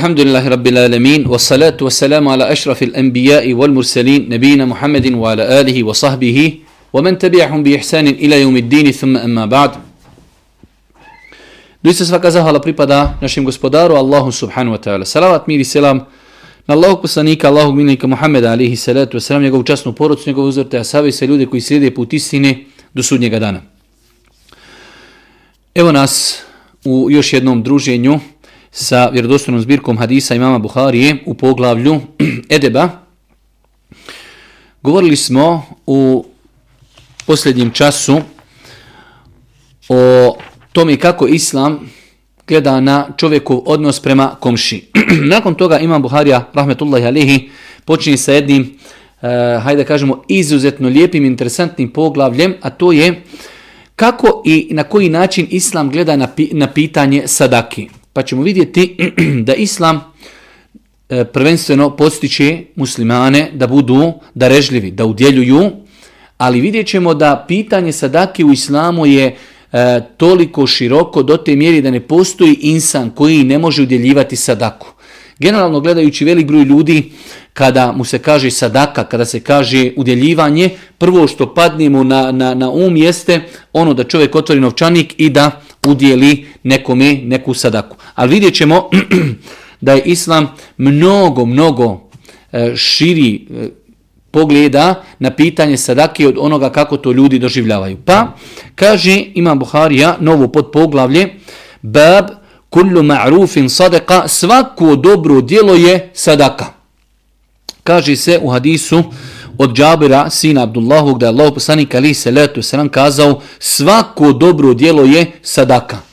الحمد لله رب العالمين والصلاة والسلام على أشرف الأنبياء والمرسلين نبينا محمد وعلى آله وصحبه ومن تبعهم بإحسان إلى يوم الدين ثم أما بعد Doista svaka zahvala pripada našem gospodaru Allahu subhanahu wa ta'ala. Salavat, mir i selam na Allahog poslanika, Allahog milnika Muhammeda alihi salatu wa salam, njegovu časnu porodcu, njegovu uzvrte, a save se ljude koji slijede put istine do sudnjega dana. Evo nas u još jednom druženju sa vjerodostojnom zbirkom hadisa imama Buharije u poglavlju Edeba. Govorili smo u posljednjem času o tome kako islam gleda na čovjekov odnos prema komši. Nakon toga imam Buharija, rahmetullahi alihi, počinje sa jednim, eh, hajde kažemo, izuzetno lijepim, interesantnim poglavljem, a to je kako i na koji način islam gleda na, na pitanje sadaki. Pa ćemo vidjeti da islam e, prvenstveno postiče muslimane da budu darežljivi, da udjeljuju, ali vidjet ćemo da pitanje sadake u islamu je e, toliko široko do te mjeri da ne postoji insan koji ne može udjeljivati sadaku. Generalno gledajući velik broj ljudi, kada mu se kaže sadaka, kada se kaže udjeljivanje, prvo što padne mu na, na, na um jeste ono da čovjek otvori novčanik i da udjeli nekome neku sadaku. Ali vidjet ćemo da je islam mnogo, mnogo e, širi e, pogleda na pitanje sadake od onoga kako to ljudi doživljavaju. Pa, kaže Imam Buharija, novo podpoglavlje, bab kullu ma'rufin sadaka, svako dobro djelo je sadaka. Kaže se u hadisu od Džabira, sina Abdullahu, da je Allah poslanik ali se letu kazao, svako dobro djelo je sadaka.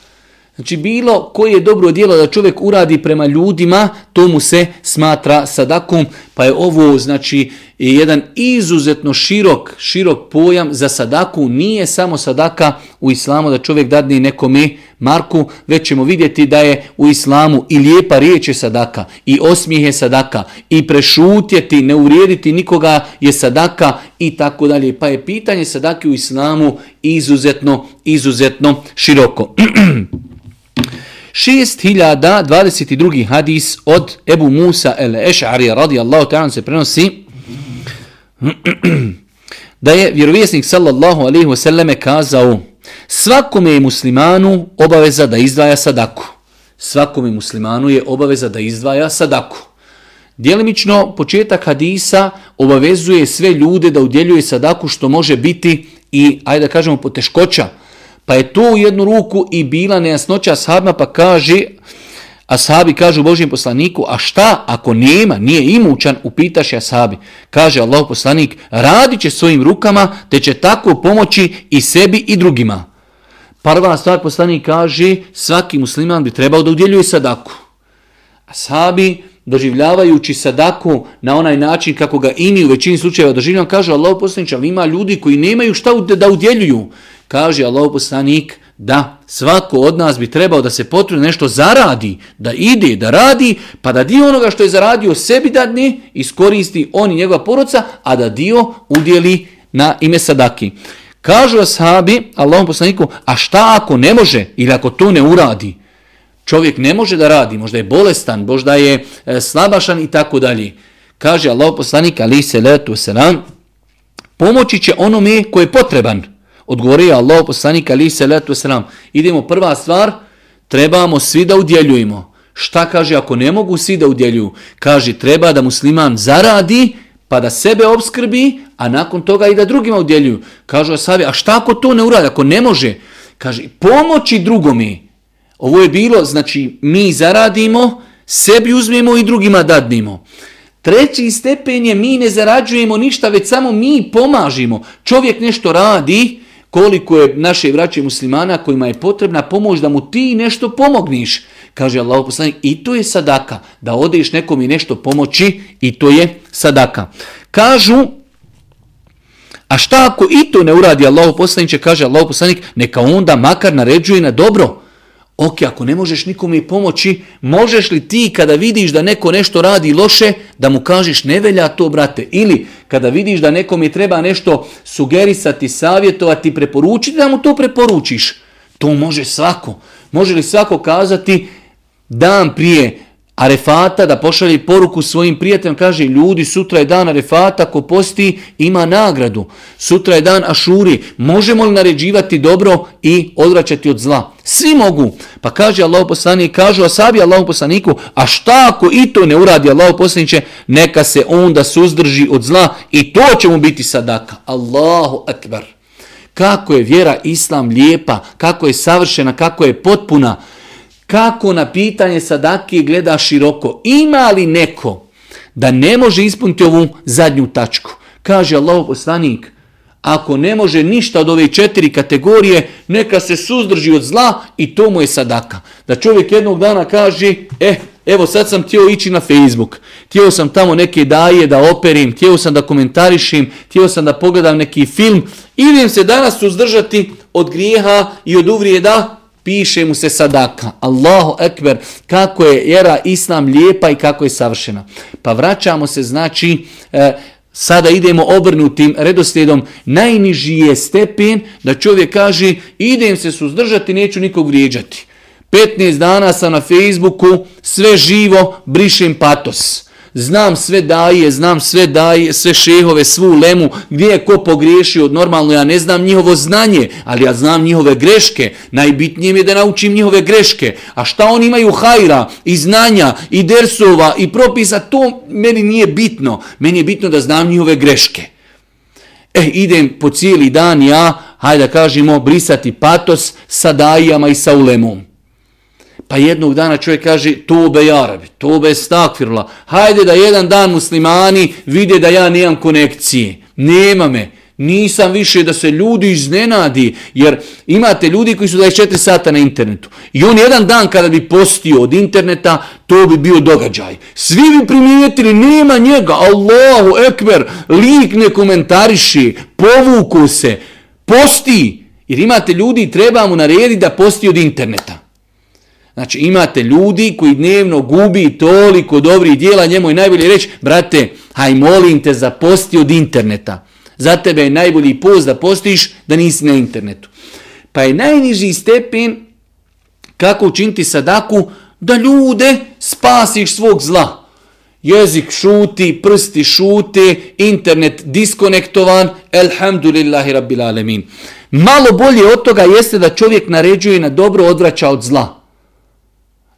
Znači bilo koje je dobro djelo da čovjek uradi prema ljudima, to mu se smatra sadakom, pa je ovo znači jedan izuzetno širok, širok pojam za sadaku. Nije samo sadaka u islamu da čovjek dadne nekome marku, već ćemo vidjeti da je u islamu i lijepa riječ je sadaka, i osmijeh je sadaka, i prešutjeti, ne urijediti nikoga je sadaka i tako dalje. Pa je pitanje sadake u islamu izuzetno, izuzetno široko. 6022. hadis od Ebu Musa el-Eš'ari radijallahu ta'ala se prenosi da je vjerovjesnik sallallahu alaihi wasallam kazao svakome je muslimanu obaveza da izdvaja sadaku. Svakome muslimanu je obaveza da izdvaja sadaku. Djelimično početak hadisa obavezuje sve ljude da udjeljuje sadaku što može biti i, ajde da kažemo, poteškoća, Pa je to u jednu ruku i bila nejasnoća ashabima, pa kaže, ashabi kažu Božijem poslaniku, a šta ako nema, nije imućan, upitaš ashabi. Kaže Allah poslanik, radit će svojim rukama, te će tako pomoći i sebi i drugima. Prva stvar poslanik kaže, svaki musliman bi trebao da udjeljuje sadaku. Ashabi, doživljavajući sadaku na onaj način kako ga imi u većini slučajeva doživljam, kaže Allah poslanik, ali ima ljudi koji nemaju šta da udjeljuju kaže Allah poslanik da svako od nas bi trebao da se potrudi nešto zaradi, da ide, da radi, pa da dio onoga što je zaradio sebi dadne, iskoristi on i njegova poroca, a da dio udjeli na ime sadaki. Kažu ashabi, Allahom poslaniku, a šta ako ne može ili ako to ne uradi? Čovjek ne može da radi, možda je bolestan, možda je e, slabašan i tako dalje. Kaže Allah poslanik, ali se letu selam, pomoći će onome koji je potreban. Odgovorio Allah poslanik ali se letu selam. Idemo prva stvar, trebamo svi da udjeljujemo. Šta kaže ako ne mogu svi da udjeljuju? Kaže treba da musliman zaradi pa da sebe obskrbi, a nakon toga i da drugima udjeljuju. Kažu Asavi, a šta ako to ne uradi, ako ne može? Kaže, pomoći drugome. Ovo je bilo, znači, mi zaradimo, sebi uzmemo i drugima dadnimo. Treći stepen je mi ne zarađujemo ništa, već samo mi pomažimo. Čovjek nešto radi, koliko je naše vraće muslimana kojima je potrebna pomoć da mu ti nešto pomogniš. Kaže Allah poslanik, i to je sadaka, da odeš nekom i nešto pomoći, i to je sadaka. Kažu, a šta ako i to ne uradi Allah poslanik, kaže Allah poslanik, neka onda makar naređuje na dobro. Ok, ako ne možeš nikome pomoći, možeš li ti kada vidiš da neko nešto radi loše, da mu kažeš ne velja to, brate? Ili kada vidiš da nekom je treba nešto sugerisati, savjetovati, preporučiti, da mu to preporučiš. To može svako. Može li svako kazati dan prije Arefata da pošalje poruku svojim prijateljima, kaže ljudi sutra je dan Arefata, ko posti ima nagradu. Sutra je dan Ašuri, možemo li naređivati dobro i odvraćati od zla? Svi mogu. Pa kaže Allah poslanik, kažu asabi Allah poslaniku, a šta ako i to ne uradi Allah poslaniće, neka se onda suzdrži od zla i to će mu biti sadaka. Allahu akbar. Kako je vjera Islam lijepa, kako je savršena, kako je potpuna, kako na pitanje sadake gleda široko. Ima li neko da ne može ispuniti ovu zadnju tačku? Kaže Allah poslanik, ako ne može ništa od ove četiri kategorije, neka se suzdrži od zla i to mu je sadaka. Da čovjek jednog dana kaže, eh, evo sad sam htio ići na Facebook, htio sam tamo neke daje da operim, htio sam da komentarišim, htio sam da pogledam neki film, idem se danas suzdržati od grijeha i od uvrijeda, piše mu se sadaka. Allahu ekber, kako je era islam lijepa i kako je savršena. Pa vraćamo se, znači, e, sada idemo obrnutim redoslijedom. Najniži je stepen da čovjek kaže, idem se suzdržati, neću nikog vrijeđati. 15 dana sam na Facebooku, sve živo, brišem patos znam sve daje, znam sve daje, sve šehove, svu lemu, gdje je ko pogriješio, normalno ja ne znam njihovo znanje, ali ja znam njihove greške, najbitnije mi je da naučim njihove greške, a šta oni imaju hajra, i znanja, i dersova, i propisa, to meni nije bitno, meni je bitno da znam njihove greške. E, idem po cijeli dan ja, hajde da kažemo, brisati patos sa dajama i sa ulemom. Pa jednog dana čovjek kaže, tobe jarabi, tobe stakfirla. Hajde da jedan dan muslimani vide da ja nemam konekcije. Nema me. Nisam više da se ljudi iznenadi, jer imate ljudi koji su 24 sata na internetu. I on jedan dan kada bi postio od interneta, to bi bio događaj. Svi bi primijetili, nema njega, Allahu ekber, lik ne komentariši, povuku se, posti. Jer imate ljudi, treba mu narediti da posti od interneta. Znači imate ljudi koji dnevno gubi toliko dobrih dijela, njemu je najbolje reći, brate, haj molim te zaposti od interneta. Za tebe je najbolji post da postiš da nisi na internetu. Pa je najniži stepen kako učiniti sadaku da ljude spasiš svog zla. Jezik šuti, prsti šute, internet diskonektovan, elhamdulillahi rabbil alemin. Malo bolje od toga jeste da čovjek naređuje na dobro odvraća od zla.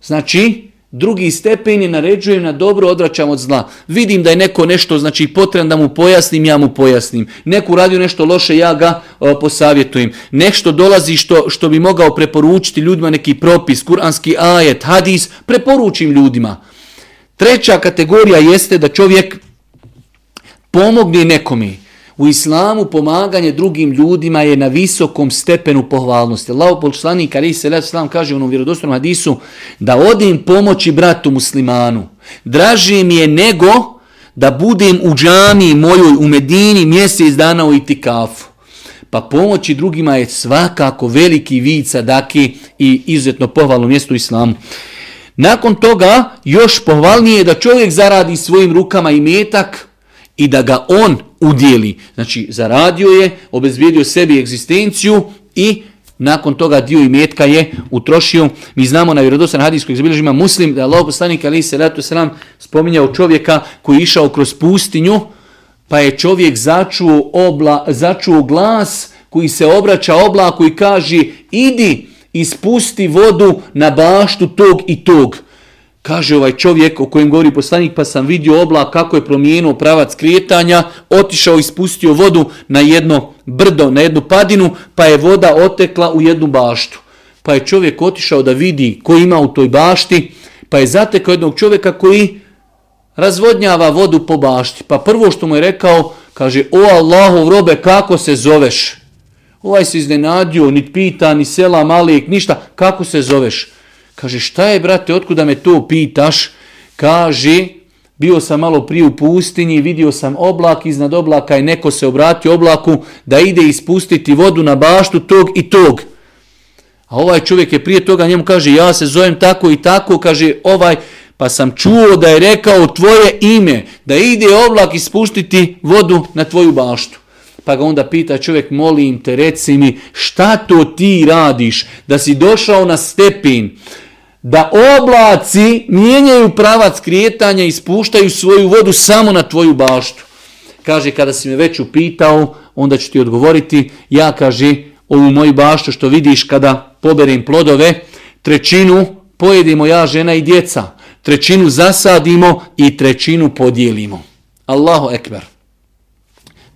Znači, drugi stepen je naređujem na dobro odvraćam od zla. Vidim da je neko nešto, znači potrebno da mu pojasnim, ja mu pojasnim. Neko radio nešto loše, ja ga o, posavjetujem. Nešto dolazi što, što bi mogao preporučiti ljudima neki propis, kuranski ajet, hadis, preporučim ljudima. Treća kategorija jeste da čovjek pomogne nekome. U islamu pomaganje drugim ljudima je na visokom stepenu pohvalnosti. Allah poslanik ali se islam kaže u onom vjerodostojnom hadisu da odim pomoći bratu muslimanu. Draže mi je nego da budem u džami mojoj u Medini mjesec dana u itikafu. Pa pomoći drugima je svakako veliki vid sadake i izuzetno pohvalno mjesto u islamu. Nakon toga još pohvalnije je da čovjek zaradi svojim rukama i metak i da ga on udjeli. Znači, zaradio je, obezbijedio sebi egzistenciju i nakon toga dio imetka je utrošio. Mi znamo na vjerodostan hadis kojeg muslim, da je Allah poslanik ali se ratu selam spominjao čovjeka koji je išao kroz pustinju, pa je čovjek začuo, obla, začuo glas koji se obraća oblaku i kaže idi ispusti vodu na baštu tog i tog. Kaže ovaj čovjek o kojem govori poslanik, pa sam vidio oblak kako je promijenuo pravac krijetanja, otišao i spustio vodu na jedno brdo, na jednu padinu, pa je voda otekla u jednu baštu. Pa je čovjek otišao da vidi ko ima u toj bašti, pa je zatekao jednog čovjeka koji razvodnjava vodu po bašti. Pa prvo što mu je rekao, kaže, o Allahov robe, kako se zoveš? Ovaj se iznenadio, ni pita, ni sela, malik, ništa, kako se zoveš? Kaže, šta je, brate, otkuda me to pitaš? Kaže, bio sam malo prije u pustinji, vidio sam oblak, iznad oblaka i neko se obratio oblaku da ide ispustiti vodu na baštu tog i tog. A ovaj čovjek je prije toga njemu kaže, ja se zovem tako i tako, kaže, ovaj, pa sam čuo da je rekao tvoje ime, da ide oblak ispustiti vodu na tvoju baštu. Pa ga onda pita čovjek, molim te, reci mi, šta to ti radiš, da si došao na stepin, da oblaci mijenjaju pravac krijetanja i spuštaju svoju vodu samo na tvoju baštu. Kaže, kada si me već upitao, onda ću ti odgovoriti, ja kaže, ovu moju baštu što vidiš kada poberim plodove, trećinu pojedimo ja, žena i djeca, trećinu zasadimo i trećinu podijelimo. Allahu ekber.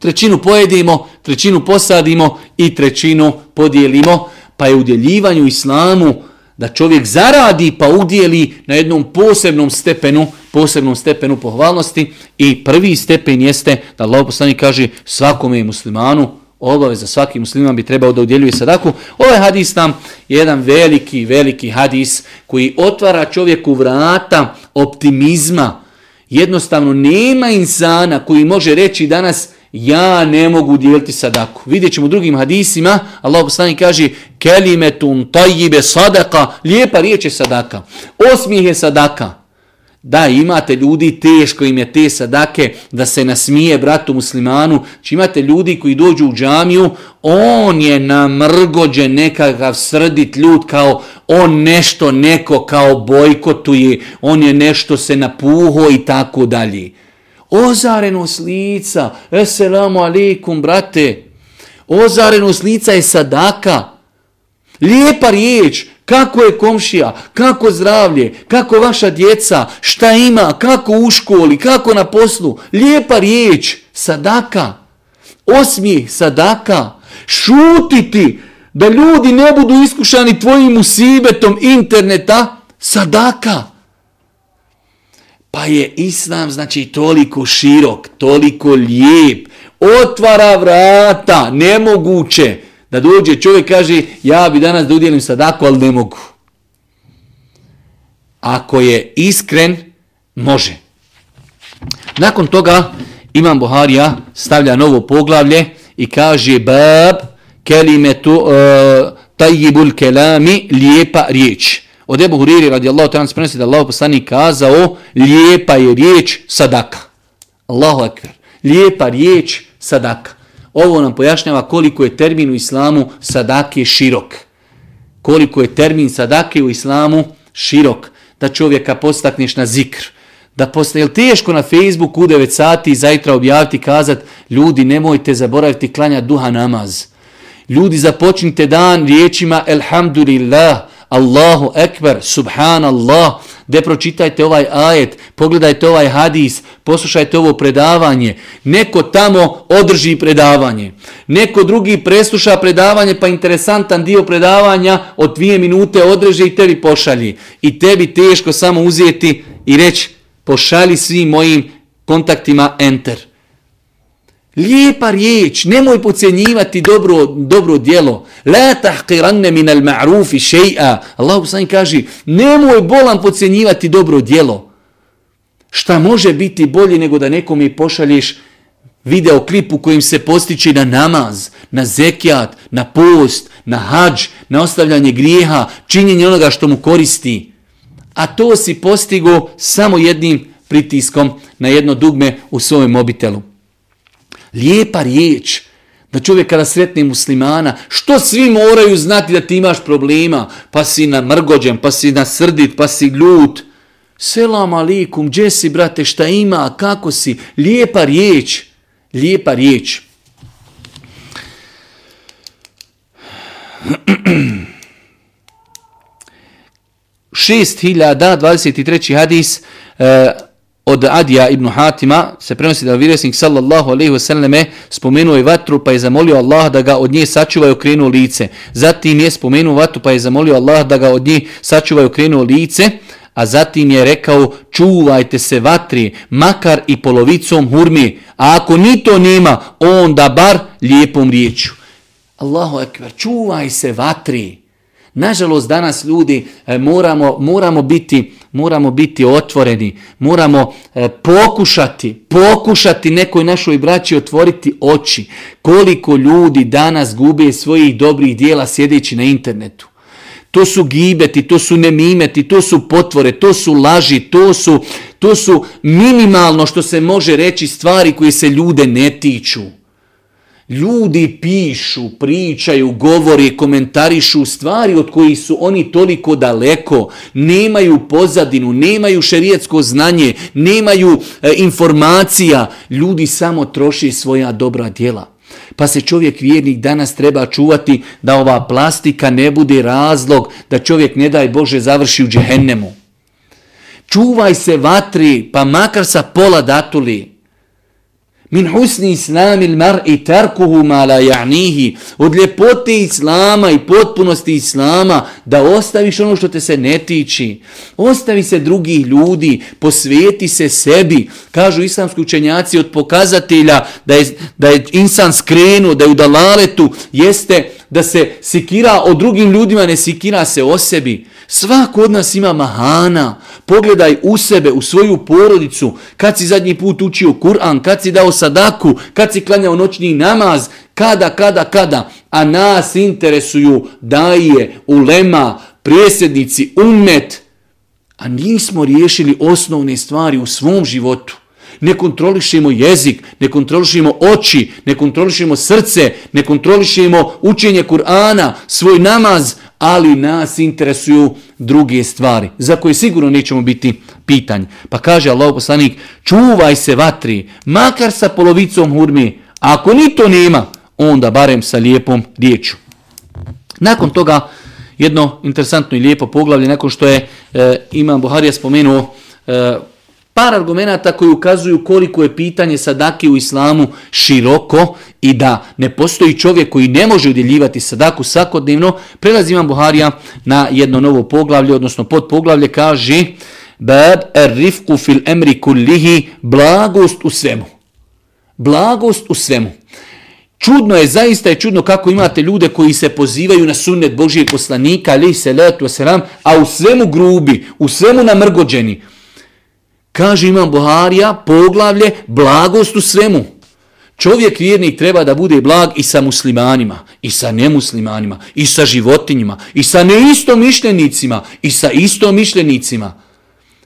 Trećinu pojedimo, trećinu posadimo i trećinu podijelimo, pa je udjeljivanju islamu da čovjek zaradi pa udjeli na jednom posebnom stepenu, posebnom stepenu pohvalnosti i prvi stepen jeste da Allah poslanik kaže svakome muslimanu obaveza svaki musliman bi trebao da udjeljuje sadaku. Ovaj hadis nam je jedan veliki, veliki hadis koji otvara čovjeku vrata optimizma. Jednostavno nema insana koji može reći danas ja ne mogu dijeliti sadaku. Vidjet ćemo u drugim hadisima, Allah poslani kaže, kelimetun tajibe sadaka, lijepa riječ je sadaka, osmijeh je sadaka. Da, imate ljudi, teško im je te sadake da se nasmije bratu muslimanu. Či imate ljudi koji dođu u džamiju, on je namrgođen nekakav srdit ljud kao on nešto neko kao bojkotuje, on je nešto se napuho i tako dalje ozarenost lica, eselamu alikum, brate, ozarenost lica je sadaka, lijepa riječ, kako je komšija, kako zdravlje, kako vaša djeca, šta ima, kako u školi, kako na poslu, lijepa riječ, sadaka, osmijeh, sadaka, šutiti, da ljudi ne budu iskušani tvojim usibetom interneta, sadaka. Pa je islam znači toliko širok, toliko lijep, otvara vrata, nemoguće da dođe čovjek kaže ja bi danas da udjelim sadaku, ali ne mogu. Ako je iskren, može. Nakon toga Imam Buharija stavlja novo poglavlje i kaže bab kelimetu uh, eh, tajibul kelami lijepa riječ. Od Ebu Huriri radijallahu ta'ala se prenosi da Allah poslanik kazao lijepa je riječ sadaka. Allahu akbar. Lijepa riječ sadaka. Ovo nam pojašnjava koliko je termin u islamu sadake širok. Koliko je termin sadake u islamu širok. Da čovjeka postakneš na zikr. Da postane, je teško na Facebooku u 9 sati zajtra objaviti kazat ljudi nemojte zaboraviti klanja duha namaz. Ljudi započnite dan riječima Elhamdulillah. Allahu ekber, subhanallah, gdje pročitajte ovaj ajet, pogledajte ovaj hadis, poslušajte ovo predavanje. Neko tamo održi predavanje. Neko drugi presluša predavanje, pa interesantan dio predavanja od dvije minute odreže i tebi pošalji. I tebi teško samo uzeti i reći pošalji svim mojim kontaktima enter. Lijepa riječ, nemoj pocijenjivati dobro, dobro djelo. La tahqiranne min al ma'rufi še'a. Allah poslani kaže, nemoj bolan pocijenjivati dobro djelo. Šta može biti bolje nego da nekom i pošalješ video klip u kojim se postiče na namaz, na zekijat, na post, na hađ, na ostavljanje grijeha, činjenje onoga što mu koristi. A to si postigo samo jednim pritiskom na jedno dugme u svojem mobitelu lijepa riječ, da čovjek kada sretne muslimana, što svi moraju znati da ti imaš problema, pa si na mrgođen, pa si na srdit, pa si ljut. Selam alikum, gdje si brate, šta ima, kako si, lijepa riječ, lijepa riječ. Šest hiljada, 23. hadis, e, od Adija ibn Hatima se prenosi da vjerovjesnik sallallahu alejhi ve selleme spomenuo je vatru pa je zamolio Allah da ga od nje sačuva i okrenuo lice. Zatim je spomenuo vatru pa je zamolio Allah da ga od nje sačuva i okrenuo lice, a zatim je rekao čuvajte se vatri makar i polovicom hurmi, a ako ni to nema, onda bar lijepom riječju. Allahu ekber, čuvaj se vatri. Nažalost, danas ljudi e, moramo, moramo, biti, moramo biti otvoreni, moramo e, pokušati, pokušati nekoj našoj braći otvoriti oči. Koliko ljudi danas gube svojih dobrih dijela sjedeći na internetu. To su gibeti, to su nemimeti, to su potvore, to su laži, to su, to su minimalno što se može reći stvari koje se ljude ne tiču. Ljudi pišu, pričaju, govori, komentarišu stvari od kojih su oni toliko daleko, nemaju pozadinu, nemaju šerijetsko znanje, nemaju e, informacija. Ljudi samo troši svoja dobra djela. Pa se čovjek vjernik danas treba čuvati da ova plastika ne bude razlog da čovjek ne daj Bože završi u džehennemu. Čuvaj se vatri, pa makar sa pola datuli. Min husni islamil mar i tarkuhu ma la ja'nihi. Od ljepote islama i potpunosti islama da ostaviš ono što te se ne tiči. Ostavi se drugih ljudi, posvijeti se sebi. Kažu islamski učenjaci od pokazatelja da je, da je insan skrenuo, da je u dalaletu, jeste da se sikira o drugim ljudima, ne sikira se o sebi. Svako od nas ima mahana. Pogledaj u sebe, u svoju porodicu, kad si zadnji put učio Kur'an, kad si dao sadaku, kad si klanjao noćni namaz, kada, kada, kada. A nas interesuju daje, ulema, prijesednici, umet. A nismo riješili osnovne stvari u svom životu. Ne kontrolišemo jezik, ne kontrolišemo oči, ne kontrolišemo srce, ne kontrolišemo učenje Kur'ana, svoj namaz, ali nas interesuju druge stvari, za koje sigurno nećemo biti pitanje. Pa kaže Allah poslanik, čuvaj se vatri, makar sa polovicom hurmi, ako ni to nema, onda barem sa lijepom riječu. Nakon toga, jedno interesantno i lijepo poglavlje, nakon što je e, Imam Buharija spomenuo e, par argumenta koji ukazuju koliko je pitanje sadake u islamu široko i da ne postoji čovjek koji ne može udjeljivati sadaku svakodnevno, prelazi vam Buharija na jedno novo poglavlje, odnosno pod poglavlje kaže Bab er rifku fil emri kullihi, blagost u svemu. Blagost u svemu. Čudno je, zaista je čudno kako imate ljude koji se pozivaju na sunnet Božijeg poslanika, ali se letu selam, a u svemu grubi, u svemu namrgođeni. Kaže imam Buharija, poglavlje, blagost u svemu. Čovjek vjernik treba da bude blag i sa muslimanima, i sa nemuslimanima, i sa životinjima, i sa neistomišljenicima, i sa istomišljenicima.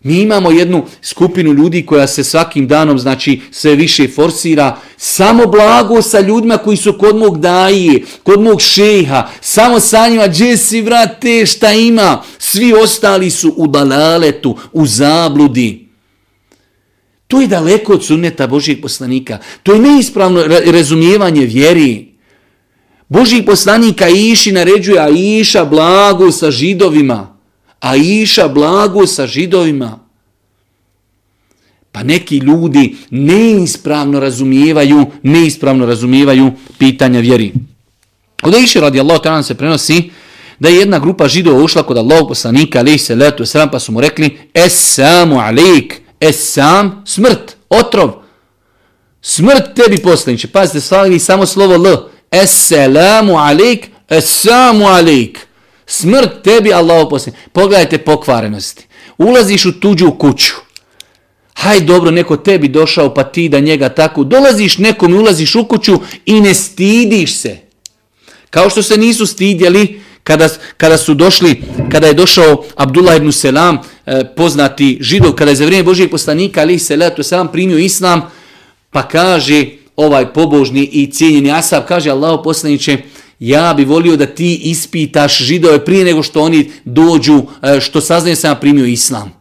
Mi imamo jednu skupinu ljudi koja se svakim danom znači sve više forsira. Samo blago sa ljudima koji su kod mog daje, kod mog šeha. Samo sa njima, gdje si vrate, šta ima. Svi ostali su u balaletu, u zabludi. To je daleko od sunneta Božijeg poslanika. To je neispravno razumijevanje vjeri. Božijeg poslanika Iši naređuje a Iša blagu sa židovima. A Iša blagu sa židovima. Pa neki ljudi neispravno razumijevaju, neispravno razumijevaju pitanja vjeri. Od Iši radi Allah ta'ala se prenosi da je jedna grupa židova ušla kod Allahog poslanika, alaih se letu, sram, pa su mu rekli, es samu alaik, Esam, smrt, otrov. Smrt tebi poslaniče. Pazite, slavi samo slovo L. Esselamu alaik, esamu alik. Smrt tebi, Allah poslaniče. Pogledajte pokvarenosti. Ulaziš u tuđu kuću. Haj dobro, neko tebi došao pa ti da njega tako. Dolaziš nekom i ulaziš u kuću i ne stidiš se. Kao što se nisu stidjeli kada, kada su došli, kada je došao Abdullah ibn Selam, eh, poznati židov, kada je za vrijeme Božijeg poslanika, ali se leto Selam primio islam, pa kaže ovaj pobožni i cijenjeni Asab, kaže Allah poslaniće, ja bi volio da ti ispitaš židove prije nego što oni dođu, eh, što saznaju sam primio islam.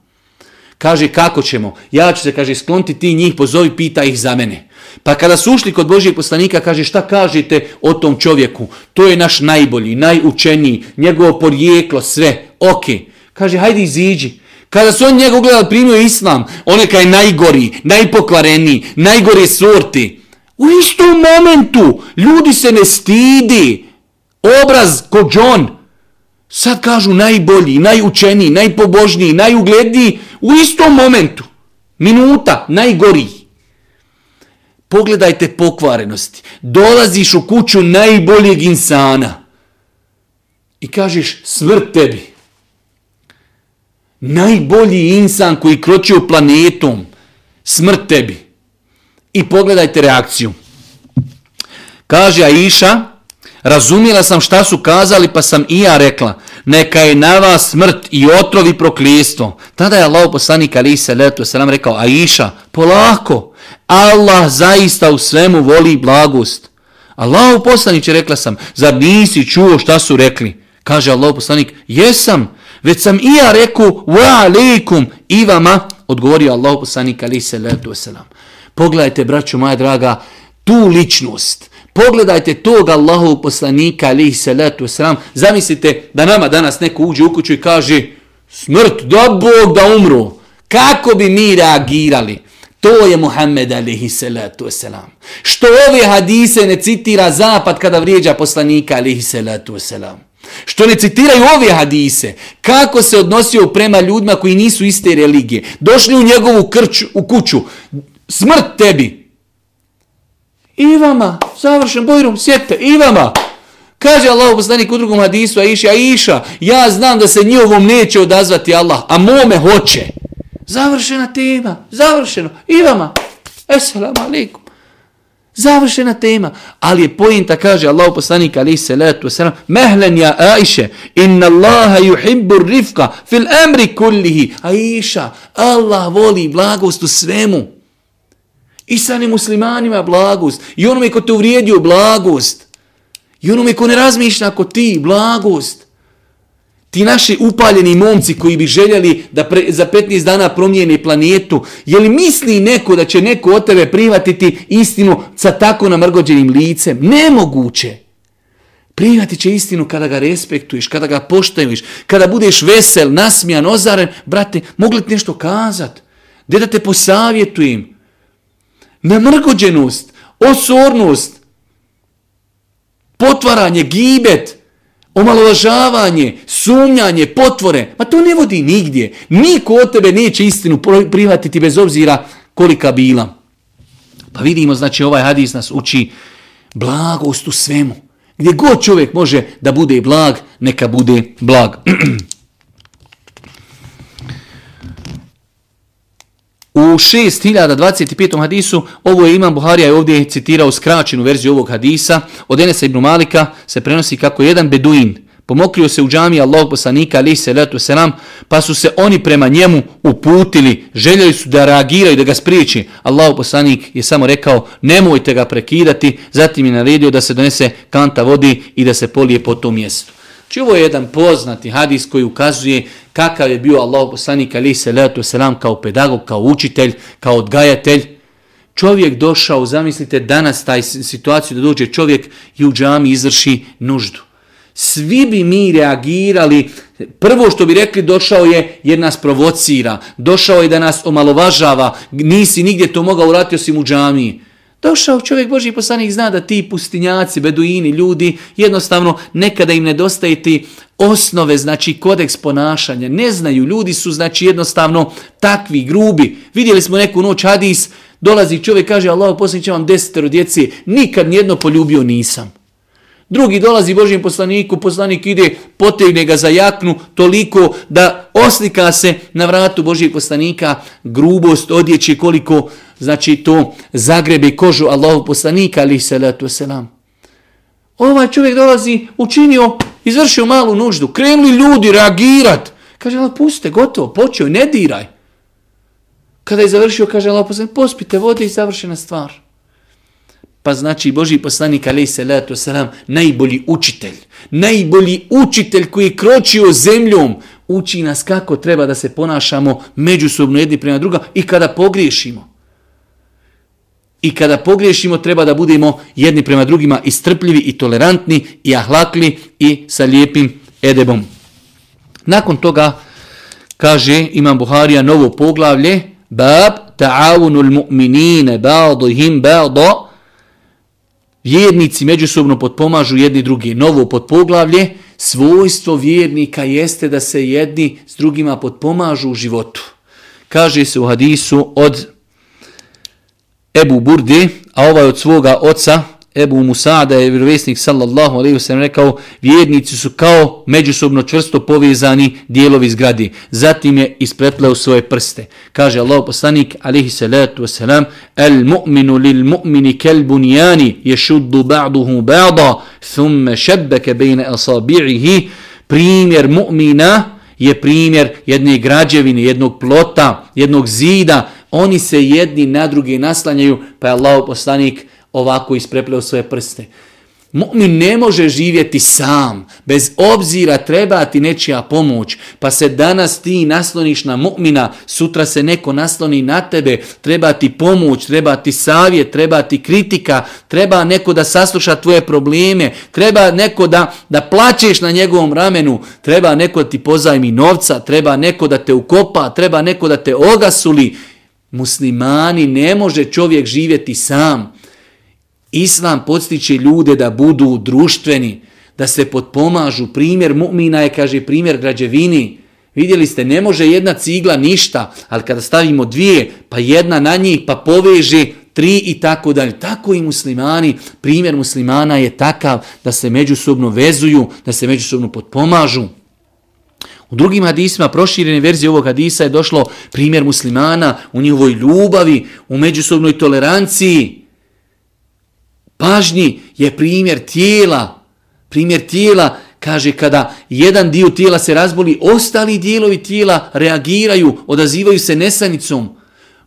Kaže, kako ćemo? Ja ću se, kaže, skloniti ti njih, pozovi, pita ih za mene. Pa kada su ušli kod Božijeg poslanika, kaže, šta kažete o tom čovjeku? To je naš najbolji, najučeniji, njegovo porijeklo, sve. Ok. Kaže, hajde iziđi. Kada su on njega ugledali, primio islam, on je kaj najgori, najpokvareniji, najgore sorti. U istom momentu ljudi se ne stidi. Obraz ko John. Sad kažu najbolji, najučeniji, najpobožniji, najugledniji. U istom momentu. Minuta, najgoriji. Pogledajte pokvarenosti. Dolaziš u kuću najboljeg insana. I kažeš smrt tebi. Najbolji insan koji kročio planetom. Smrt tebi. I pogledajte reakciju. Kaže Aisha, razumjela sam šta su kazali pa sam i ja rekla, neka je na vas smrt i otrovi proklijestvo. Tada je Allah poslanik Ali se letu selam rekao, Aisha, polako, Allah zaista u svemu voli blagost. Allahu poslaniće rekla sam, zar nisi čuo šta su rekli? Kaže Allahu poslanik, jesam, već sam i ja rekao, wa alaikum, i vama, odgovorio Allahu poslanik, ali se letu selam. Pogledajte, braćo moja draga, tu ličnost, pogledajte tog Allahu poslanika, ali salatu letu wasalam, zamislite da nama danas neko uđe u kuću i kaže, smrt, da Bog da umru, kako bi mi reagirali? To je Muhammed alihi salatu wasalam. Što ove hadise ne citira zapad kada vrijeđa poslanika alihi salatu wasalam. Što ne citiraju ove hadise. Kako se odnosio prema ljudima koji nisu iste religije. Došli u njegovu krču, u kuću. Smrt tebi. I vama. Završen bojrum. Sjete. I vama. Kaže Allah poslanik u drugom hadisu. Aisha, Aisha. Ja znam da se njihovom neće odazvati Allah. A mome hoće. Završena tema. Završeno. I vama. eselamu alaikum. Završena tema. Ali je pojenta, kaže Allah poslanik alaih salatu wasalam, mehlen ja Aisha, inna Allaha yuhibbu rifka fil amri kullihi. Aisha, Allah voli blagost u svemu. I sa muslimanima blagost. I onome ko te uvrijedio blagost. I onome ko ne razmišlja ako ti blagost. Ti naši upaljeni momci koji bi željeli da pre, za 15 dana promijene planetu, je li misli neko da će neko od tebe prihvatiti istinu sa tako namrgođenim licem? Nemoguće. Prihvatit će istinu kada ga respektuješ, kada ga poštajuješ, kada budeš vesel, nasmijan, ozaren. Brate, mogli ti nešto kazat? Gdje da te posavjetujem? Namrgođenost, osornost, potvaranje, gibet, omalovažavanje, sumnjanje, potvore, pa to ne vodi nigdje. Niko od tebe neće istinu prihvatiti bez obzira kolika bila. Pa vidimo, znači ovaj hadis nas uči blagost u svemu. Gdje god čovjek može da bude blag, neka bude blag. U 6025. hadisu, ovo je Imam Buharija i ovdje citirao skraćenu verziju ovog hadisa, od Enesa ibn Malika se prenosi kako jedan beduin pomokrio se u džami Allahog poslanika, ali se letu selam, pa su se oni prema njemu uputili, željeli su da reagiraju, da ga spriječi. Allahog poslanik je samo rekao, nemojte ga prekidati, zatim je naredio da se donese kanta vodi i da se polije po tom mjestu. Znači ovo je jedan poznati hadis koji ukazuje kakav je bio Allah poslanik ali se letu selam kao pedagog, kao učitelj, kao odgajatelj. Čovjek došao, zamislite danas taj situaciju da dođe čovjek i u džami izvrši nuždu. Svi bi mi reagirali, prvo što bi rekli došao je jer nas provocira, došao je da nas omalovažava, nisi nigdje to mogao urati osim u džamiji. Došao čovjek Boži poslanik zna da ti pustinjaci, beduini, ljudi, jednostavno nekada im nedostaje ti osnove, znači kodeks ponašanja. Ne znaju, ljudi su znači jednostavno takvi, grubi. Vidjeli smo neku noć hadis, dolazi čovjek, kaže Allah poslanik će vam desetero djeci, nikad nijedno poljubio nisam. Drugi dolazi Božijem poslaniku, poslanik ide, potegne ga za jaknu toliko da oslika se na vratu Božijeg poslanika, grubost odjeći koliko znači to zagrebe kožu Allahu poslanika ali salatu selam. Ovaj čovjek dolazi, učinio, izvršio malu nuždu, krenuli ljudi reagirat. Kaže Allah, puste, gotovo, počeo, ne diraj. Kada je završio, kaže Allah, poslanik, pospite vode i završena stvar. Pa znači Boži poslanik alaih salatu wasalam, najbolji učitelj, najbolji učitelj koji je kročio zemljom, uči nas kako treba da se ponašamo međusobno jedni prema druga i kada pogriješimo. I kada pogriješimo treba da budemo jedni prema drugima i strpljivi i tolerantni i ahlakli i sa lijepim edebom. Nakon toga kaže Imam Buharija novo poglavlje Bab ta'avunul mu'minine ba'duhim ba'do Vjernici međusobno potpomažu jedni drugi. Novo podpoglavlje, svojstvo vjernika jeste da se jedni s drugima potpomažu u životu. Kaže se u hadisu od Ebu Burdi, a ovaj od svoga oca, Ebu Musada je vjerovjesnik sallallahu alaihi wasallam rekao, vjernici su kao međusobno čvrsto povezani dijelovi zgradi. Zatim je isprepleo svoje prste. Kaže Allah poslanik alaihi salatu wasalam, el mu'minu lil mu'mini kel bunjani ješuddu ba'duhu ba'da, thumme šebbeke bejne asabi'ihi, primjer mu'mina je primjer jedne građevine, jednog plota, jednog zida, oni se jedni na drugi naslanjaju, pa je Allah poslanik ovako isprepleo svoje prste. Mu'min ne može živjeti sam, bez obzira treba ti nečija pomoć, pa se danas ti nasloniš na mu'mina, sutra se neko nasloni na tebe, treba ti pomoć, treba ti savjet, treba ti kritika, treba neko da sasluša tvoje probleme, treba neko da, da plaćeš na njegovom ramenu, treba neko da ti pozajmi novca, treba neko da te ukopa, treba neko da te ogasuli. Muslimani ne može čovjek živjeti sam. Islam podstiče ljude da budu društveni, da se potpomažu. Primjer mu'mina je, kaže, primjer građevini. Vidjeli ste, ne može jedna cigla ništa, ali kada stavimo dvije, pa jedna na njih, pa poveže tri i tako dalje. Tako i muslimani, primjer muslimana je takav da se međusobno vezuju, da se međusobno potpomažu. U drugim hadisima, proširene verzije ovog hadisa je došlo primjer muslimana u njihovoj ljubavi, u međusobnoj toleranciji, pažnji je primjer tijela. Primjer tijela kaže kada jedan dio tijela se razboli, ostali dijelovi tijela reagiraju, odazivaju se nesanicom.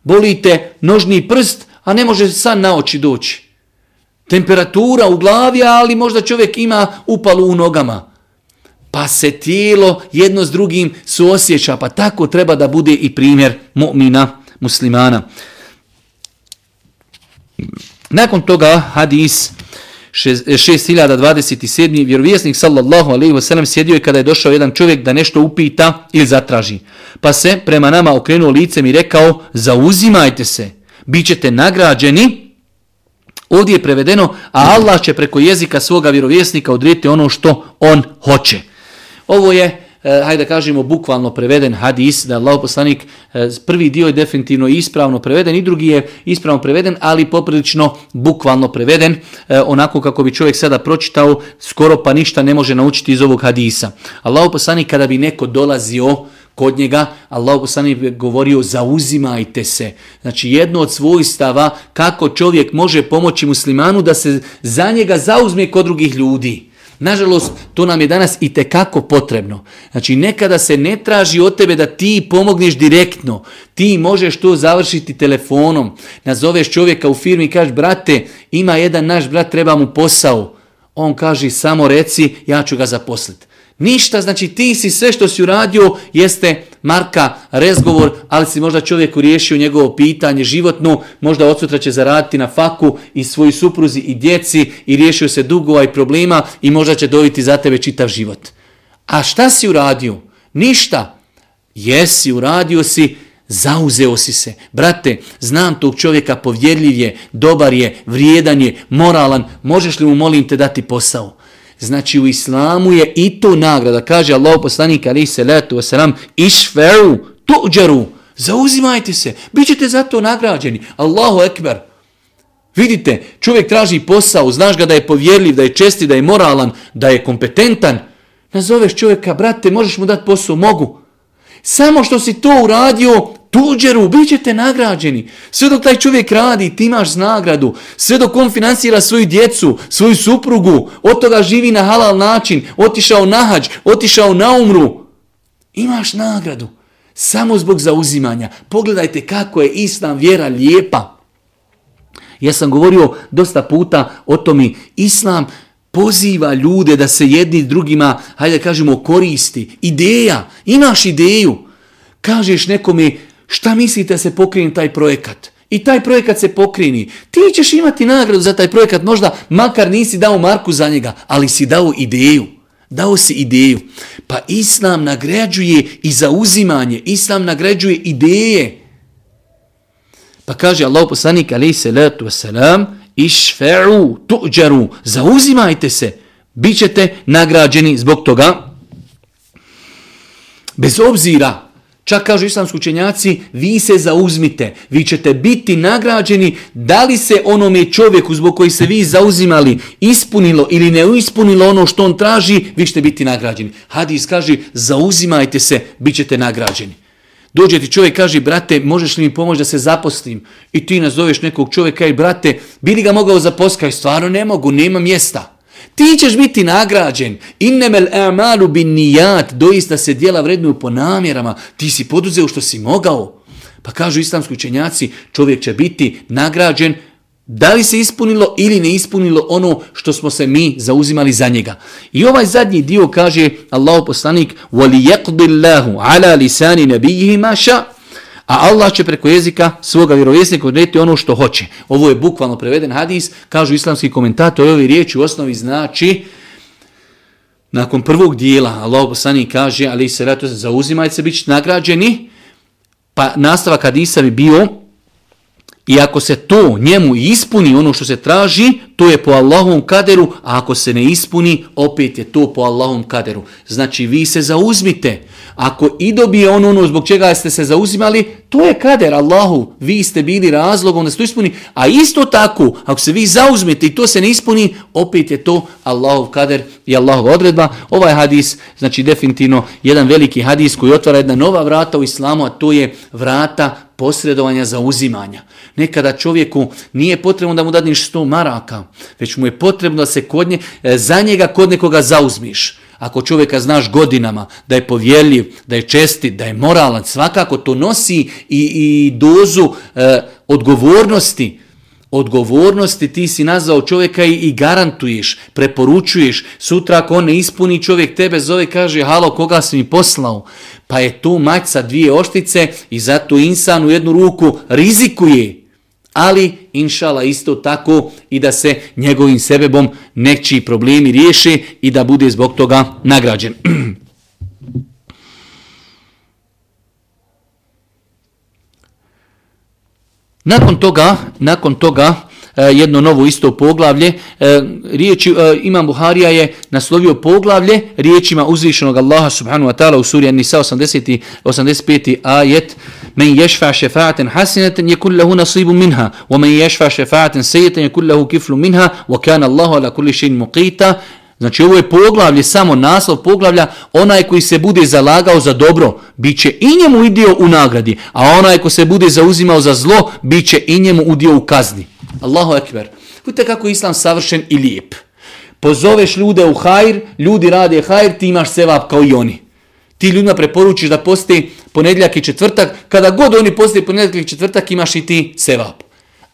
Bolite nožni prst, a ne može san na oči doći. Temperatura u glavi, ali možda čovjek ima upalu u nogama. Pa se tijelo jedno s drugim suosjeća, pa tako treba da bude i primjer mu'mina, muslimana. Nakon toga hadis 6027. E, vjerovjesnik sallallahu alaihi wasallam sjedio je kada je došao jedan čovjek da nešto upita ili zatraži. Pa se prema nama okrenuo licem i rekao zauzimajte se, bit ćete nagrađeni. Ovdje je prevedeno, a Allah će preko jezika svoga vjerovjesnika odrijeti ono što on hoće. Ovo je eh, hajde kažemo, bukvalno preveden hadis, da je Allah poslanik, eh, prvi dio je definitivno ispravno preveden i drugi je ispravno preveden, ali poprilično bukvalno preveden, eh, onako kako bi čovjek sada pročitao, skoro pa ništa ne može naučiti iz ovog hadisa. Allah poslanik, kada bi neko dolazio kod njega, Allah poslanik bi govorio, zauzimajte se. Znači, jedno od svojstava kako čovjek može pomoći muslimanu da se za njega zauzme kod drugih ljudi. Nažalost, to nam je danas i tekako potrebno. Znači, nekada se ne traži od tebe da ti pomogneš direktno. Ti možeš to završiti telefonom. Nazoveš čovjeka u firmi i kažeš, brate, ima jedan naš brat, treba mu posao. On kaže, samo reci, ja ću ga zaposliti. Ništa, znači ti si sve što si uradio jeste marka, razgovor, ali si možda čovjeku riješio njegovo pitanje životno, možda od sutra će zaraditi na faku i svoji supruzi i djeci i riješio se dugova i problema i možda će dobiti za tebe čitav život. A šta si uradio? Ništa. Jesi, uradio si, zauzeo si se. Brate, znam tog čovjeka povjerljiv je, dobar je, vrijedan je, moralan, možeš li mu molim te dati posao? Znači u islamu je i to nagrada. Kaže Allah poslanik ali se letu wasalam išferu tuđaru. Zauzimajte se. Bićete za to nagrađeni. Allahu ekber. Vidite, čovjek traži posao, znaš ga da je povjerljiv, da je česti, da je moralan, da je kompetentan. Nazoveš čovjeka, brate, možeš mu dati posao? Mogu. Samo što si to uradio, tuđeru, bit ćete nagrađeni. Sve dok taj čovjek radi, ti imaš nagradu. Sve dok on finansira svoju djecu, svoju suprugu, od toga živi na halal način, otišao na hađ, otišao na umru, imaš nagradu. Samo zbog zauzimanja. Pogledajte kako je islam vjera lijepa. Ja sam govorio dosta puta o tome. Islam poziva ljude da se jedni drugima, hajde kažemo, koristi. Ideja, imaš ideju. Kažeš nekome, šta mislite se pokrini taj projekat? I taj projekat se pokrini. Ti ćeš imati nagradu za taj projekat, možda makar nisi dao marku za njega, ali si dao ideju. Dao si ideju. Pa Islam nagrađuje i za uzimanje. Islam nagrađuje ideje. Pa kaže Allah poslanik alaih salatu wasalam, išfe'u tuđaru, zauzimajte se, bit ćete nagrađeni zbog toga. Bez obzira Čak kažu islamski učenjaci, vi se zauzmite, vi ćete biti nagrađeni da li se onome čovjeku zbog koji se vi zauzimali ispunilo ili ne ispunilo ono što on traži, vi ćete biti nagrađeni. Hadis kaže, zauzimajte se, bit ćete nagrađeni. Dođe ti čovjek kaže, brate, možeš li mi pomoći da se zaposlim? I ti nazoveš nekog čovjeka i brate, bili ga mogao zaposkaj, Stvarno ne mogu, nema mjesta Ti ćeš biti nagrađen. Innemel a'malu bin nijat. Doista se dijela vrednuju po namjerama. Ti si poduzeo što si mogao. Pa kažu islamski učenjaci, čovjek će biti nagrađen Da li se ispunilo ili ne ispunilo ono što smo se mi zauzimali za njega. I ovaj zadnji dio kaže Allah poslanik وَلِيَقْضِ اللَّهُ عَلَى لِسَانِ نَبِيهِ مَا شَاء A Allah će preko jezika svoga vjerovjesnika odrediti ono što hoće. Ovo je bukvalno preveden hadis, kažu islamski komentatori, ove riječi u osnovi znači nakon prvog dijela Allah poslanik kaže ali se ratu zauzimajte se biti nagrađeni pa nastavak hadisa bi bio I ako se to njemu ispuni ono što se traži, to je po Allahovom kaderu, a ako se ne ispuni, opet je to po Allahovom kaderu. Znači vi se zauzmite. Ako i dobije ono, ono zbog čega ste se zauzimali, to je kader Allahu. Vi ste bili razlogom da se to ispuni. A isto tako, ako se vi zauzmete i to se ne ispuni, opet je to Allahov kader i Allahov odredba. Ovaj hadis, znači definitivno jedan veliki hadis koji otvara jedna nova vrata u islamu, a to je vrata posredovanja za uzimanja. Nekada čovjeku nije potrebno da mu dadniš 100 maraka, već mu je potrebno da se kod nje, e, za njega kod nekoga zauzmiš. Ako čovjeka znaš godinama da je povjeljiv, da je česti, da je moralan, svakako to nosi i, i dozu e, odgovornosti. Odgovornosti ti si nazvao čovjeka i, i garantuješ, preporučuješ. Sutra ako on ne ispuni čovjek tebe zove kaže halo koga si mi poslao. Pa je tu mać sa dvije oštice i zato insan u jednu ruku rizikuje ali inšala isto tako i da se njegovim sebebom nekći problemi riješe i da bude zbog toga nagrađen. nakon toga, nakon toga, E, jedno novo isto poglavlje. E, riječi, e, Imam Buharija je naslovio poglavlje riječima uzvišenog Allaha subhanahu wa ta'ala u suri An-Nisa 80. 85. ajet Men ješfa šefa'aten hasineten je kullahu nasibu minha wa men ješfa šefa'aten sejeten je kullahu kiflu minha wa kana Allahu ala kulli šin muqita Znači ovo je poglavlje, samo naslov poglavlja, onaj koji se bude zalagao za dobro, bit će i njemu udio u nagradi, a onaj ko se bude zauzimao za zlo, bit će i njemu udio u kazni. Allahu ekber. Vidite kako je islam savršen i lijep. Pozoveš ljude u hajr, ljudi rade hajr, ti imaš sevap kao i oni. Ti ljudima preporučiš da posti ponedljak i četvrtak, kada god oni posti ponedljak i četvrtak imaš i ti sevap.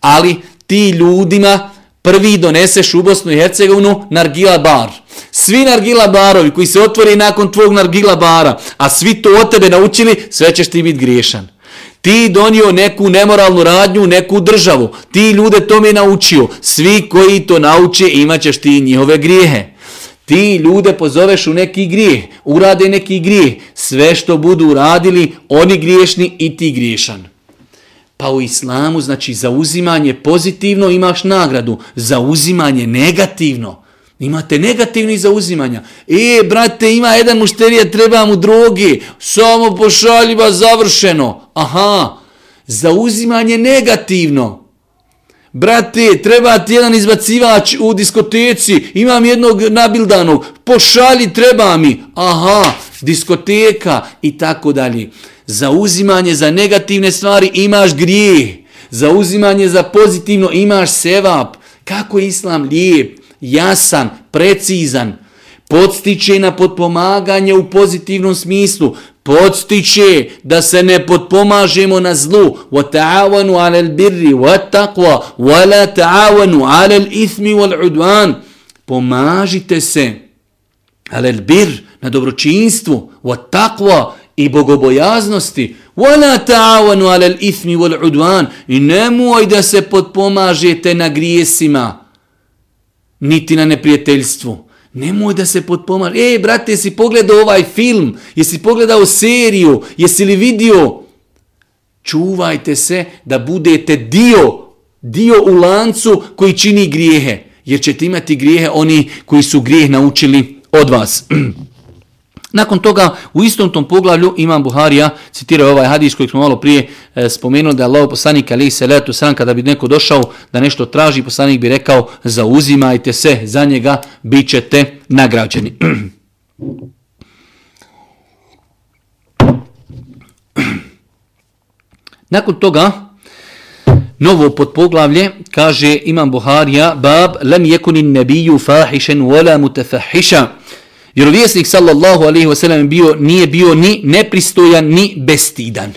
Ali ti ljudima prvi doneseš u Bosnu i Hercegovinu Nargila bar. Svi Nargila barovi koji se otvori nakon tvog Nargila bara, a svi to od tebe naučili, sve ćeš ti biti griješan. Ti donio neku nemoralnu radnju, neku državu. Ti ljude to mi naučio. Svi koji to nauče imaćeš ti njihove grijehe. Ti ljude pozoveš u neki grijeh, urade neki grijeh. Sve što budu uradili, oni griješni i ti griješan. Pa u islamu znači za uzimanje pozitivno imaš nagradu, za uzimanje negativno. Imate negativni zauzimanja. E, brate, ima jedan mušterija, treba mu droge. Samo pošaljiva završeno. Aha, zauzimanje negativno. Brate, treba ti jedan izbacivač u diskoteci. Imam jednog nabildanog. Pošalji, treba mi. Aha, diskoteka i tako dalje. Zauzimanje za negativne stvari imaš grijeh. Zauzimanje za pozitivno imaš sevap. Kako je islam lijep? jasan, precizan, podstiče na potpomaganje u pozitivnom smislu, podstiče da se ne potpomažemo na zlu, wa عَلَى الْبِرِّ al-birri wa taqwa, wa la al-ithmi wal udwan. Pomažite se Alel al-bir na dobročinstvu, wa taqwa i bogobojaznosti, wa la ta'awanu ala al-ithmi wal udwan. I nemoj da se potpomažete na grijesima niti na neprijateljstvu. Nemoj da se potpomaš. Ej, brate, jesi pogledao ovaj film? Jesi pogledao seriju? Jesi li vidio? Čuvajte se da budete dio, dio u lancu koji čini grijehe. Jer ćete imati grijehe oni koji su grijeh naučili od vas. Nakon toga, u istom tom poglavlju, Imam Buharija citira ovaj hadis koji smo malo prije e, spomenuli da je Allah poslanik ali se letu sran kada bi neko došao da nešto traži, poslanik bi rekao zauzimajte se za njega, bit ćete nagrađeni. Nakon toga, novo podpoglavlje, kaže Imam Buharija, bab, lam an-nabiyyu fahishan wala mutafahiša, Vjerovjesnik sallallahu alejhi ve sellem bio nije bio ni nepristojan ni bestidan.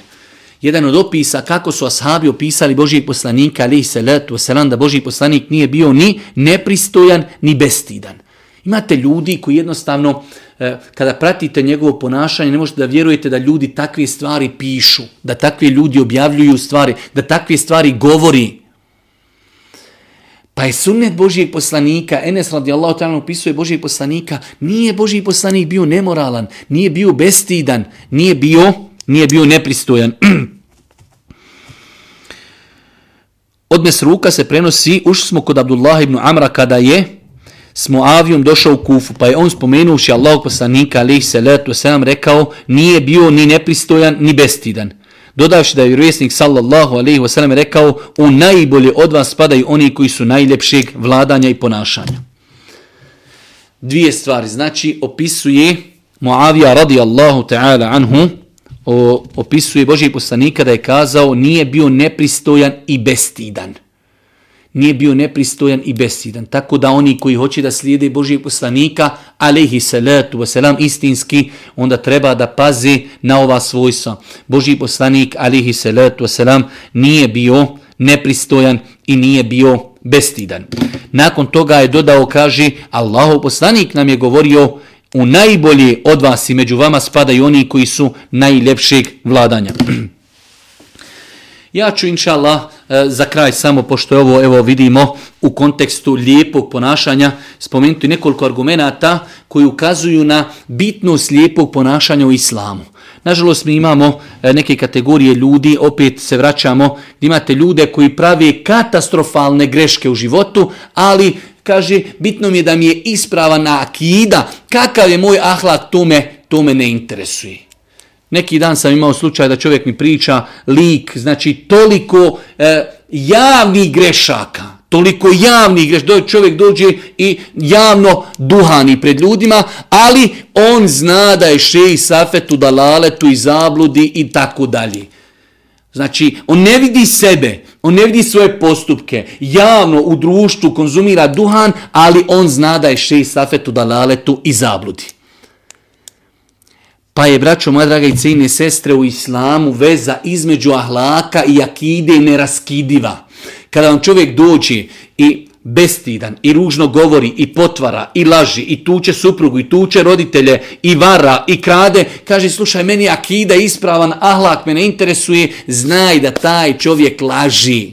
jedan od opisa kako su ashabi opisali Božijeg poslanika, ali salatu letu, da Božiji poslanik nije bio ni nepristojan, ni bestidan. Imate ljudi koji jednostavno, eh, kada pratite njegovo ponašanje, ne možete da vjerujete da ljudi takve stvari pišu, da takvi ljudi objavljuju stvari, da takve stvari govori. Pa je sunnet Božijeg poslanika, Enes radijallahu ta'ala opisuje Božijeg poslanika, nije Božiji poslanik bio nemoralan, nije bio bestidan, nije bio, nije bio nepristojan. Od Mesruka se prenosi, ušli smo kod Abdullah ibn Amra kada je s Muavijom došao u Kufu, pa je on spomenuši Allahog poslanika, alaih salatu wasalam, rekao, nije bio ni nepristojan, ni bestidan. Dodavši da je vjerovjesnik sallallahu alaihi wasallam rekao, u najbolje od vas spadaju oni koji su najljepšeg vladanja i ponašanja. Dvije stvari, znači opisuje Muavija radijallahu ta'ala anhu, o, opisuje Božji poslanika da je kazao nije bio nepristojan i bestidan nije bio nepristojan i besidan. Tako da oni koji hoće da slijede Božijeg poslanika, alaihi salatu wasalam, istinski, onda treba da pazi na ova svojstva. Božiji poslanik, alaihi salatu wasalam, nije bio nepristojan i nije bio bestidan. Nakon toga je dodao, kaže, Allahov poslanik nam je govorio, u najbolje od vas i među vama spadaju oni koji su najljepšeg vladanja. Ja ću, inša Allah, e, za kraj samo, pošto je ovo evo vidimo u kontekstu lijepog ponašanja, spomenuti nekoliko argumenta koji ukazuju na bitnost lijepog ponašanja u islamu. Nažalost, mi imamo e, neke kategorije ljudi, opet se vraćamo, imate ljude koji pravi katastrofalne greške u životu, ali kaže, bitno mi je da mi je ispravana akida, kakav je moj ahlak, to me, to me ne interesuje. Neki dan sam imao slučaj da čovjek mi priča lik, znači toliko e, javnih grešaka, toliko javnih grešaka, čovjek dođe i javno duhani pred ljudima, ali on zna da je šeji safetu, dalaletu i zabludi i tako dalje. Znači, on ne vidi sebe, on ne vidi svoje postupke, javno u društvu konzumira duhan, ali on zna da je šeji safetu, dalaletu i zabludi. Pa je, braćo moja draga i cijene sestre, u islamu veza između ahlaka i akide neraskidiva. Kada vam čovjek dođe i bestidan, i ružno govori, i potvara, i laži, i tuče suprugu, i tuče roditelje, i vara, i krade, kaže, slušaj, meni akida ispravan, ahlak me ne interesuje, znaj da taj čovjek laži.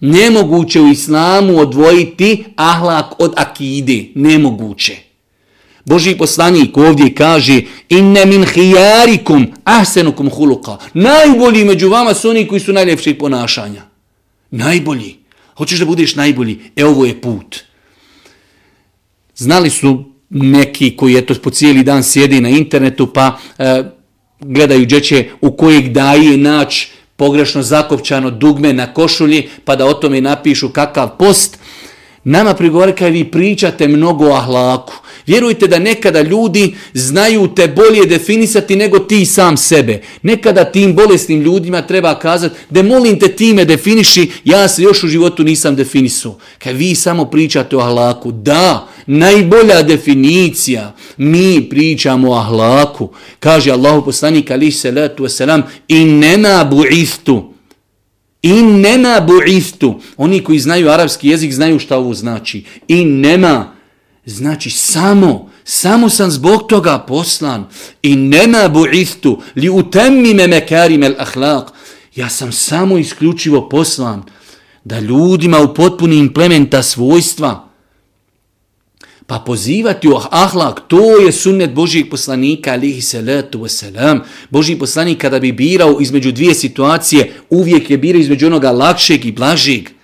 Nemoguće u islamu odvojiti ahlak od akide. Nemoguće. Boži poslanik ovdje kaže inne min hijarikum ahsenukum huluka. Najbolji među vama su oni koji su najljepši ponašanja. Najbolji. Hoćeš da budeš najbolji? E ovo je put. Znali su neki koji eto po cijeli dan sjedi na internetu pa e, gledaju džeće u kojeg daje naći pogrešno zakopčano dugme na košulji pa da o tome napišu kakav post. Nama prigovore kaj vi pričate mnogo o ahlaku. Vjerujte da nekada ljudi znaju te bolje definisati nego ti sam sebe. Nekada tim bolesnim ljudima treba kazati da molim te time definiši, ja se još u životu nisam definisao. Kad vi samo pričate o ahlaku, da, najbolja definicija, mi pričamo o ahlaku. Kaže Allahu poslanik alihi salatu wasalam, i nema bu'istu, I nema bu'istu. Oni koji znaju arapski jezik znaju šta ovo znači. I nema Znači samo, samo sam zbog toga poslan i nema bu'istu li utemmime mekarim el ahlak. Ja sam samo isključivo poslan da ljudima u potpuni implementa svojstva pa pozivati u ahlak, to je sunnet Božijeg poslanika alihi salatu wasalam. Božiji poslanik kada bi birao između dvije situacije, uvijek je birao između onoga lakšeg i blažeg.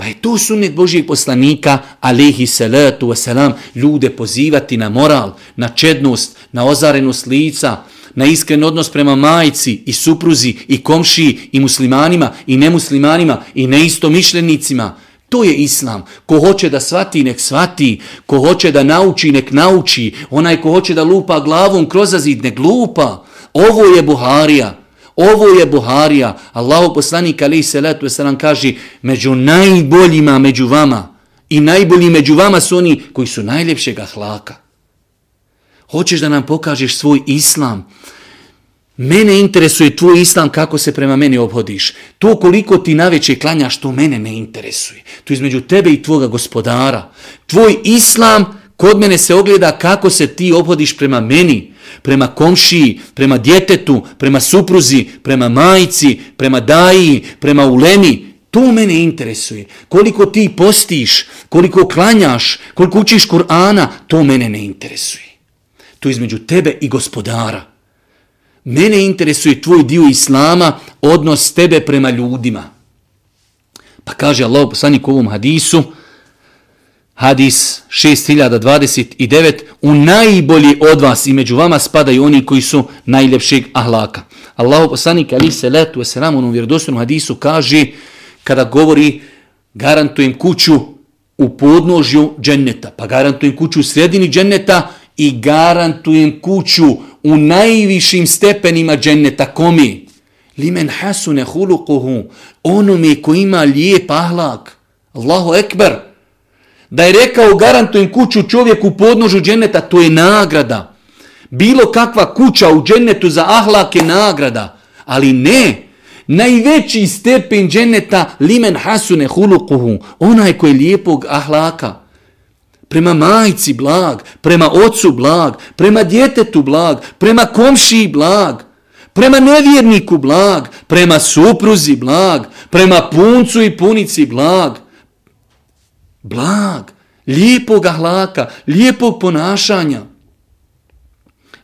Pa je to sunnet Božijeg poslanika, alihi salatu wasalam, ljude pozivati na moral, na čednost, na ozarenost lica, na iskren odnos prema majci i supruzi i komšiji i muslimanima i nemuslimanima i neistomišljenicima. To je islam. Ko hoće da svati, nek svati. Ko hoće da nauči, nek nauči. Onaj ko hoće da lupa glavom kroz zid, nek lupa. Ovo je Buharija. Ovo je Buharija. Allahu poslanik alaihi salatu wasalam kaže među najboljima među vama i najbolji među vama su oni koji su najljepšeg ahlaka. Hoćeš da nam pokažeš svoj islam? Mene interesuje tvoj islam kako se prema meni obhodiš. To koliko ti naveće klanjaš, to mene ne interesuje. To između tebe i tvoga gospodara. Tvoj islam kod mene se ogleda kako se ti obhodiš prema meni, prema komšiji, prema djetetu, prema supruzi, prema majici, prema daji, prema ulemi. To mene interesuje. Koliko ti postiš, koliko klanjaš, koliko učiš Kur'ana, to mene ne interesuje. To između tebe i gospodara. Mene interesuje tvoj dio islama, odnos tebe prema ljudima. Pa kaže Allah poslanik u ovom hadisu, hadis 6029, u najbolji od vas i među vama spadaju oni koji su najljepšeg ahlaka. Allahu poslanik ali se letu wasalam u vjerodostojnom hadisu kaže kada govori garantujem kuću u podnožju dženneta, pa garantujem kuću u sredini dženneta i garantujem kuću u najvišim stepenima dženneta komi. Limen hasune hulukuhu, onome ko ima lijep ahlak. Allahu ekber. Da je rekao garantujem kuću čovjeku u podnožu dženeta, to je nagrada. Bilo kakva kuća u dženetu za ahlak je nagrada. Ali ne, najveći stepen dženeta limen hasune hulukuhu, onaj koji je lijepog ahlaka prema majci blag, prema ocu blag, prema djetetu blag, prema komšiji blag, prema nevjerniku blag, prema supruzi blag, prema puncu i punici blag. Blag, lijepog ahlaka, lijepog ponašanja.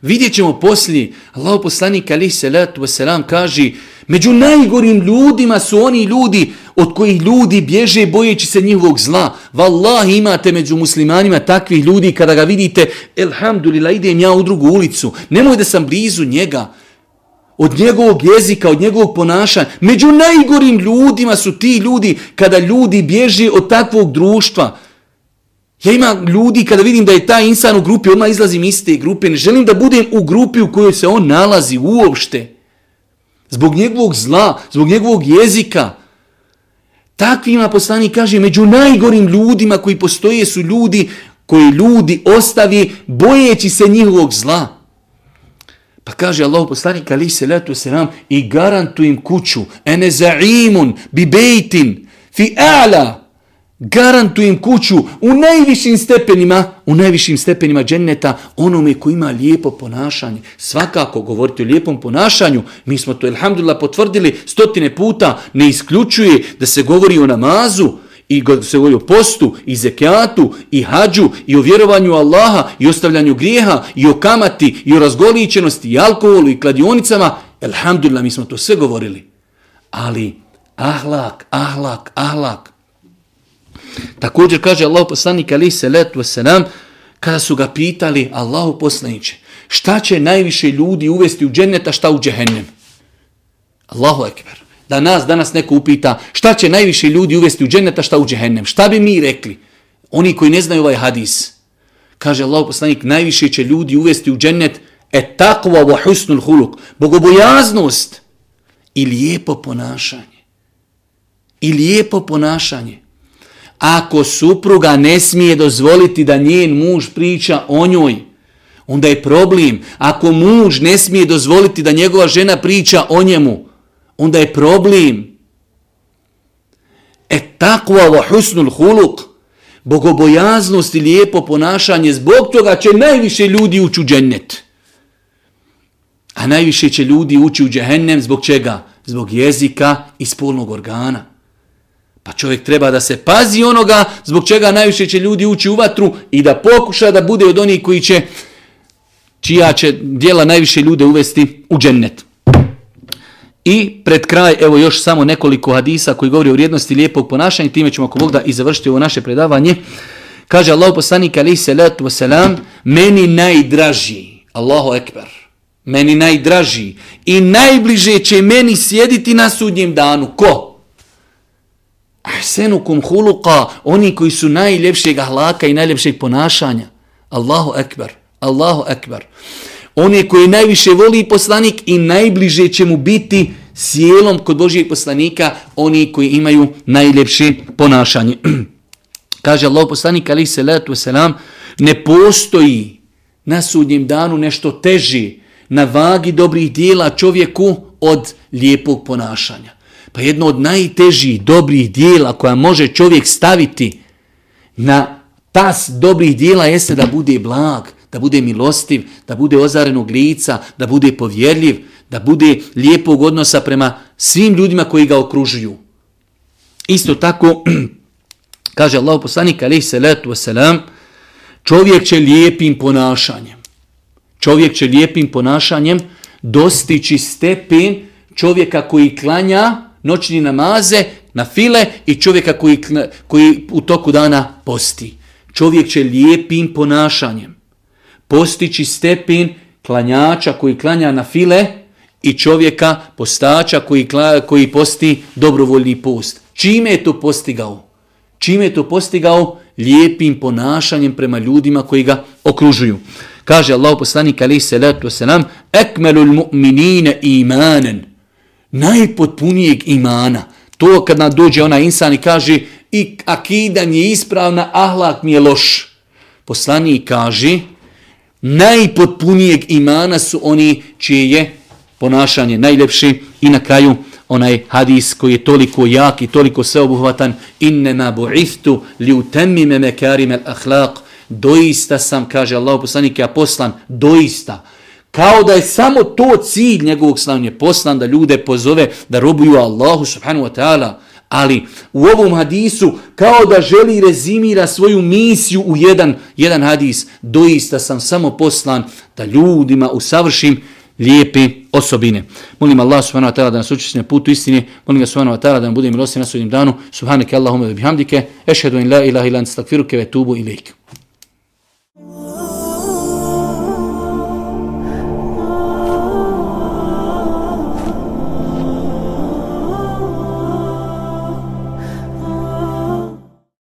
Vidjet ćemo poslije, Allah poslanik alaih salatu wasalam kaže, među najgorim ljudima su oni ljudi od kojih ljudi bježe bojeći se njihovog zla. Wallahi imate među muslimanima takvih ljudi kada ga vidite, elhamdulillah, idem ja u drugu ulicu, nemoj da sam blizu njega, od njegovog jezika, od njegovog ponašanja. Među najgorim ljudima su ti ljudi kada ljudi bježe od takvog društva. Ja imam ljudi kada vidim da je taj insan u grupi, odmah izlazim iz te grupe, ne želim da budem u grupi u kojoj se on nalazi uopšte. Zbog njegovog zla, zbog njegovog jezika. Takvima poslanik kaže, među najgorim ljudima koji postoje su ljudi koji ljudi ostavi bojeći se njihovog zla. Pa kaže Allah poslanik ali se letu selam i garantujem kuću ene zaimun bi bejtin fi a'la garantujem kuću u najvišim stepenima, u najvišim stepenima dženneta, onome ko ima lijepo ponašanje. Svakako govoriti o lijepom ponašanju, mi smo to, alhamdulillah, potvrdili stotine puta, ne isključuje da se govori o namazu, i se govori o postu, i zekijatu, i hađu, i o vjerovanju Allaha, i ostavljanju grijeha, i o kamati, i o razgoličenosti, i alkoholu, i kladionicama, alhamdulillah, mi smo to sve govorili. Ali, ahlak, ahlak, ahlak, Također kaže Allah poslanik ali se letu selam kada su ga pitali Allahu poslaniće šta će najviše ljudi uvesti u džennet a šta u džehennem. Allahu ekber. Da nas danas neko upita šta će najviše ljudi uvesti u džennet a šta u džehennem. Šta bi mi rekli? Oni koji ne znaju ovaj hadis. Kaže Allah poslanik najviše će ljudi uvesti u džennet et takva wa husnul huluk. Bogobojaznost i lijepo ponašanje. I lijepo ponašanje. Ako supruga ne smije dozvoliti da njen muž priča o njoj, onda je problem. Ako muž ne smije dozvoliti da njegova žena priča o njemu, onda je problem. E takva wa husnul huluk, bogobojaznost i lijepo ponašanje, zbog toga će najviše ljudi ući u džennet. A najviše će ljudi ući u džehennem zbog čega? Zbog jezika i spolnog organa. Pa čovjek treba da se pazi onoga zbog čega najviše će ljudi ući u vatru i da pokuša da bude od onih koji će, čija će dijela najviše ljude uvesti u džennet. I pred kraj, evo još samo nekoliko hadisa koji govori o vrijednosti lijepog ponašanja, time ćemo ako Bog da i završiti ovo naše predavanje. Kaže Allah poslanik alaih salatu wasalam, meni najdraži, Allahu ekber, meni najdraži i najbliže će meni sjediti na sudnjem danu. Ko? ahsenukum huluqa, oni koji su najljepšeg ahlaka i najljepšeg ponašanja. Allahu ekber, Allahu ekber. Oni koji najviše voli poslanik i najbliže će mu biti sjelom kod Božijeg poslanika, oni koji imaju najljepše ponašanje. Kaže Allah poslanik, ali se letu selam, ne postoji na sudnjem danu nešto teži, na vagi dobrih dijela čovjeku od lijepog ponašanja. Pa jedno od najtežih dobrih dijela koja može čovjek staviti na tas dobrih dijela jeste da bude blag, da bude milostiv, da bude ozarenog lica, da bude povjerljiv, da bude lijepog odnosa prema svim ljudima koji ga okružuju. Isto tako, kaže Allah poslanik alaih salatu wasalam, čovjek će lijepim ponašanjem, čovjek će lijepim ponašanjem dostići stepen čovjeka koji klanja noćni namaze na file i čovjeka koji, koji u toku dana posti. Čovjek će lijepim ponašanjem postići stepen klanjača koji klanja na file i čovjeka postača koji, koji posti dobrovoljni post. Čime je to postigao? Čime je to postigao? Lijepim ponašanjem prema ljudima koji ga okružuju. Kaže Allah poslanik alaih salatu wasalam, ekmelul mu'minine imanen, najpotpunijeg imana. To kad nam dođe ona insan i kaže, i akida mi je ispravna, ahlak mi je loš. Poslanik kaže, najpotpunijeg imana su oni čije je ponašanje najljepši i na kraju onaj hadis koji je toliko jak i toliko sveobuhvatan. Innema bu'ithtu li utemmime mekarim al akhlaq. Doista sam kaže Allah poslanik ja poslan doista. Kao da je samo to cilj njegovog slavnje poslan da ljude pozove da robuju Allahu subhanahu wa ta'ala ali u ovom hadisu kao da želi rezimira svoju misiju u jedan, jedan hadis doista sam samo poslan da ljudima usavršim lijepe osobine. Molim Allah subhanahu wa ta'ala da nas učesne putu istine, molim ga subhanahu wa ta'ala da nam bude milosti na sudnjem danu, subhanake Allahumma bihamdike, ešhedu in la ilaha ilan stakfiruke ve tubu ilaik.